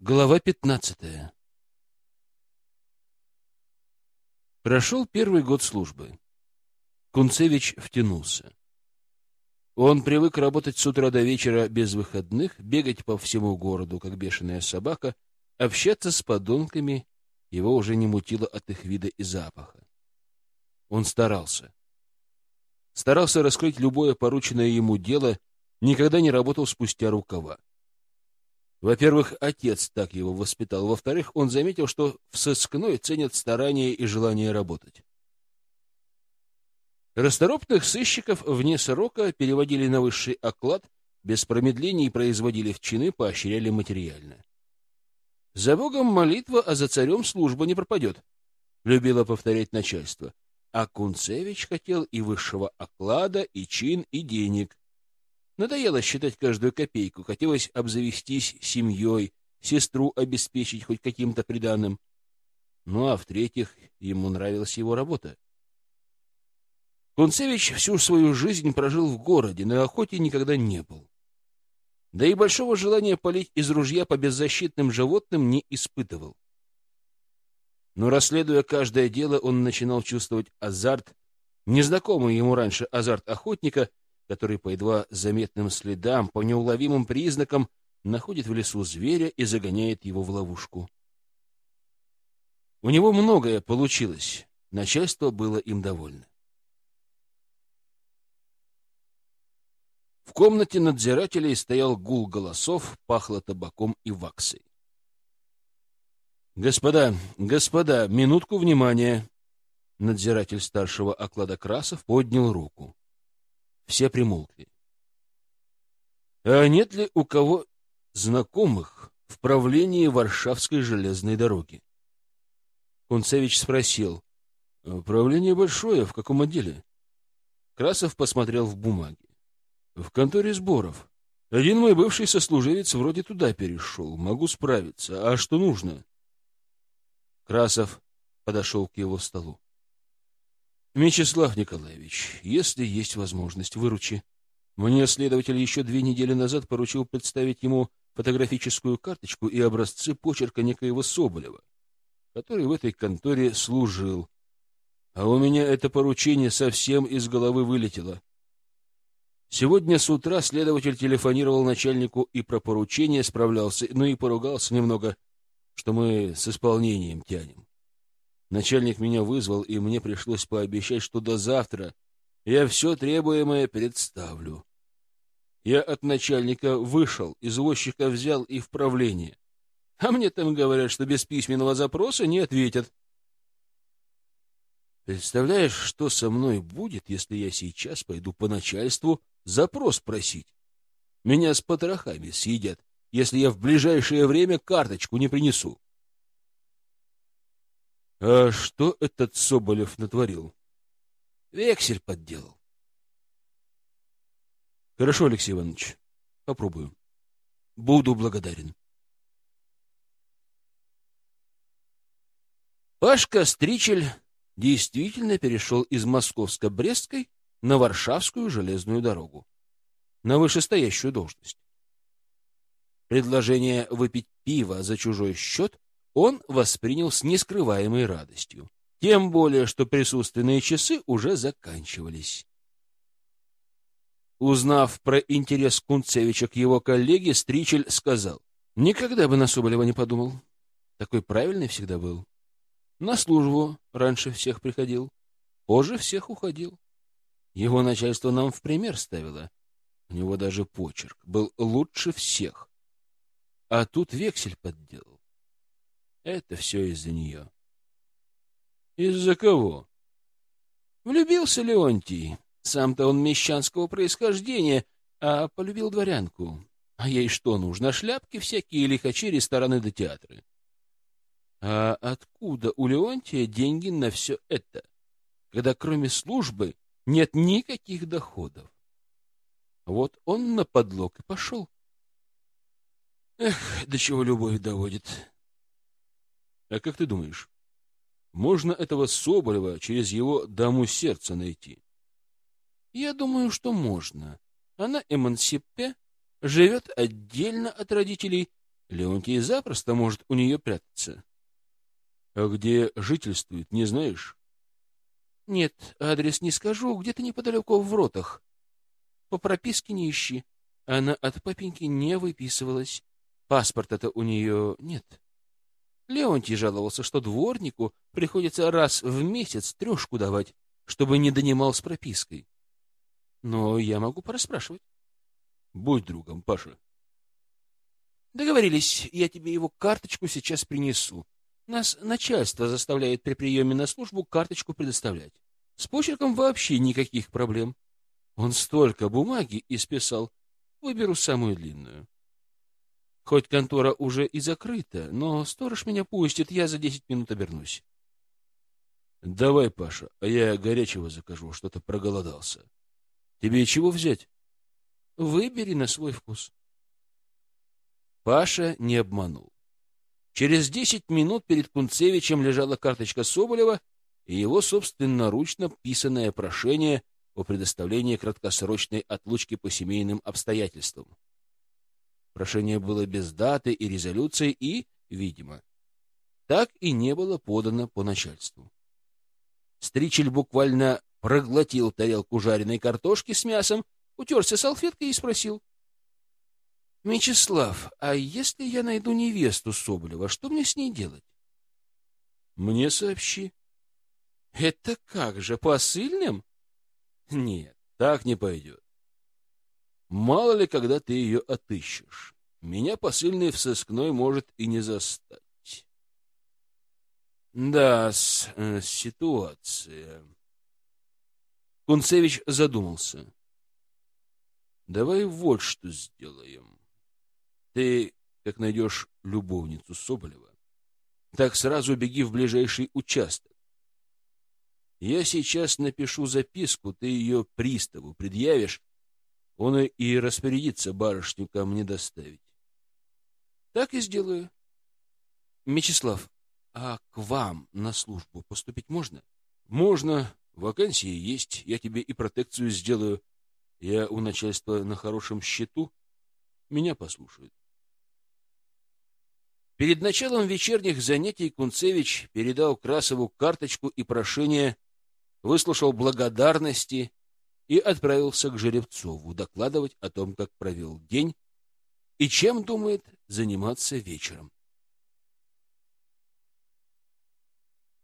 Глава пятнадцатая Прошел первый год службы. Кунцевич втянулся. Он привык работать с утра до вечера без выходных, бегать по всему городу, как бешеная собака, общаться с подонками, его уже не мутило от их вида и запаха. Он старался. Старался раскрыть любое порученное ему дело, никогда не работал спустя рукава. Во-первых, отец так его воспитал. Во-вторых, он заметил, что в сыскной ценят старания и желание работать. Расторопных сыщиков вне срока переводили на высший оклад, без промедлений производили в чины, поощряли материально. «За Богом молитва, а за царем служба не пропадет», — любило повторять начальство. А Кунцевич хотел и высшего оклада, и чин, и денег. Надоело считать каждую копейку, хотелось обзавестись семьей, сестру обеспечить хоть каким-то приданым. Ну а в-третьих, ему нравилась его работа. Кунцевич всю свою жизнь прожил в городе, на охоте никогда не был. Да и большого желания полить из ружья по беззащитным животным не испытывал. Но расследуя каждое дело, он начинал чувствовать азарт, незнакомый ему раньше азарт охотника, который по едва заметным следам, по неуловимым признакам находит в лесу зверя и загоняет его в ловушку. У него многое получилось, начальство было им довольно. В комнате надзирателей стоял гул голосов, пахло табаком и ваксой. «Господа, господа, минутку внимания!» Надзиратель старшего оклада Красов поднял руку. Все примолкли. «А нет ли у кого знакомых в правлении Варшавской железной дороги?» Кунцевич спросил. «Правление большое, в каком отделе?» Красов посмотрел в бумаги. В конторе сборов. Один мой бывший сослуживец вроде туда перешел. Могу справиться. А что нужно? Красов подошел к его столу. Мечислав Николаевич, если есть возможность, выручи. Мне следователь еще две недели назад поручил представить ему фотографическую карточку и образцы почерка некоего Соболева, который в этой конторе служил. А у меня это поручение совсем из головы вылетело. Сегодня с утра следователь телефонировал начальнику и про поручение справлялся, но и поругался немного, что мы с исполнением тянем. Начальник меня вызвал, и мне пришлось пообещать, что до завтра я все требуемое представлю. Я от начальника вышел, извозчика взял и в правление. А мне там говорят, что без письменного запроса не ответят. Представляешь, что со мной будет, если я сейчас пойду по начальству запрос просить. Меня с потрохами съедят, если я в ближайшее время карточку не принесу. А что этот Соболев натворил? Вексель подделал. Хорошо, Алексей Иванович, попробую. Буду благодарен. Пашка Стричель действительно перешел из Московско-Брестской на Варшавскую железную дорогу, на вышестоящую должность. Предложение выпить пиво за чужой счет он воспринял с нескрываемой радостью, тем более, что присутственные часы уже заканчивались. Узнав про интерес Кунцевича к его коллеге, Стричель сказал, «Никогда бы на Соболева не подумал. Такой правильный всегда был. На службу раньше всех приходил, позже всех уходил. Его начальство нам в пример ставило. У него даже почерк был лучше всех. А тут вексель подделал. Это все из-за нее. Из-за кого? Влюбился Леонтий. Сам-то он мещанского происхождения, а полюбил дворянку. А ей что нужно? Шляпки всякие, лихачи, рестораны да театры. А откуда у Леонтия деньги на все это, когда кроме службы нет никаких доходов. Вот он на подлог и пошел. Эх, до чего любовь доводит. А как ты думаешь, можно этого Соболева через его даму сердца найти? Я думаю, что можно. Она эмансипе, живет отдельно от родителей, Леонтий запросто может у нее прятаться. А где жительствует, не знаешь? Нет, адрес не скажу, где-то неподалеку в Ротах. По прописке не ищи. Она от папеньки не выписывалась. Паспорта-то у нее нет. Леонтий жаловался, что дворнику приходится раз в месяц трешку давать, чтобы не донимал с пропиской. Но я могу порасспрашивать. Будь другом, Паша. Договорились, я тебе его карточку сейчас принесу. Нас начальство заставляет при приеме на службу карточку предоставлять. С почерком вообще никаких проблем. Он столько бумаги исписал. Выберу самую длинную. Хоть контора уже и закрыта, но сторож меня пустит, я за десять минут обернусь. Давай, Паша, а я горячего закажу, что-то проголодался. Тебе чего взять? Выбери на свой вкус. Паша не обманул. Через десять минут перед Кунцевичем лежала карточка Соболева и его собственноручно писанное прошение о предоставлении краткосрочной отлучки по семейным обстоятельствам. Прошение было без даты и резолюции и, видимо, так и не было подано по начальству. Стричель буквально проглотил тарелку жареной картошки с мясом, утерся салфеткой и спросил. — Мечислав, а если я найду невесту Соболева, что мне с ней делать? — Мне сообщи. — Это как же, посыльным? — Нет, так не пойдет. Мало ли, когда ты ее отыщешь. Меня посыльный в сыскной может и не застать. Да, с, э, ситуация. Кунцевич задумался. Давай вот что сделаем. Ты, как найдешь любовницу Соболева, так сразу беги в ближайший участок. Я сейчас напишу записку, ты ее приставу предъявишь, он и распорядится барышню ко мне доставить. Так и сделаю. Мечислав, а к вам на службу поступить можно? Можно. Вакансии есть. Я тебе и протекцию сделаю. Я у начальства на хорошем счету. Меня послушают. Перед началом вечерних занятий Кунцевич передал Красову карточку и прошение, выслушал благодарности и отправился к Жеребцову докладывать о том, как провел день и чем думает заниматься вечером.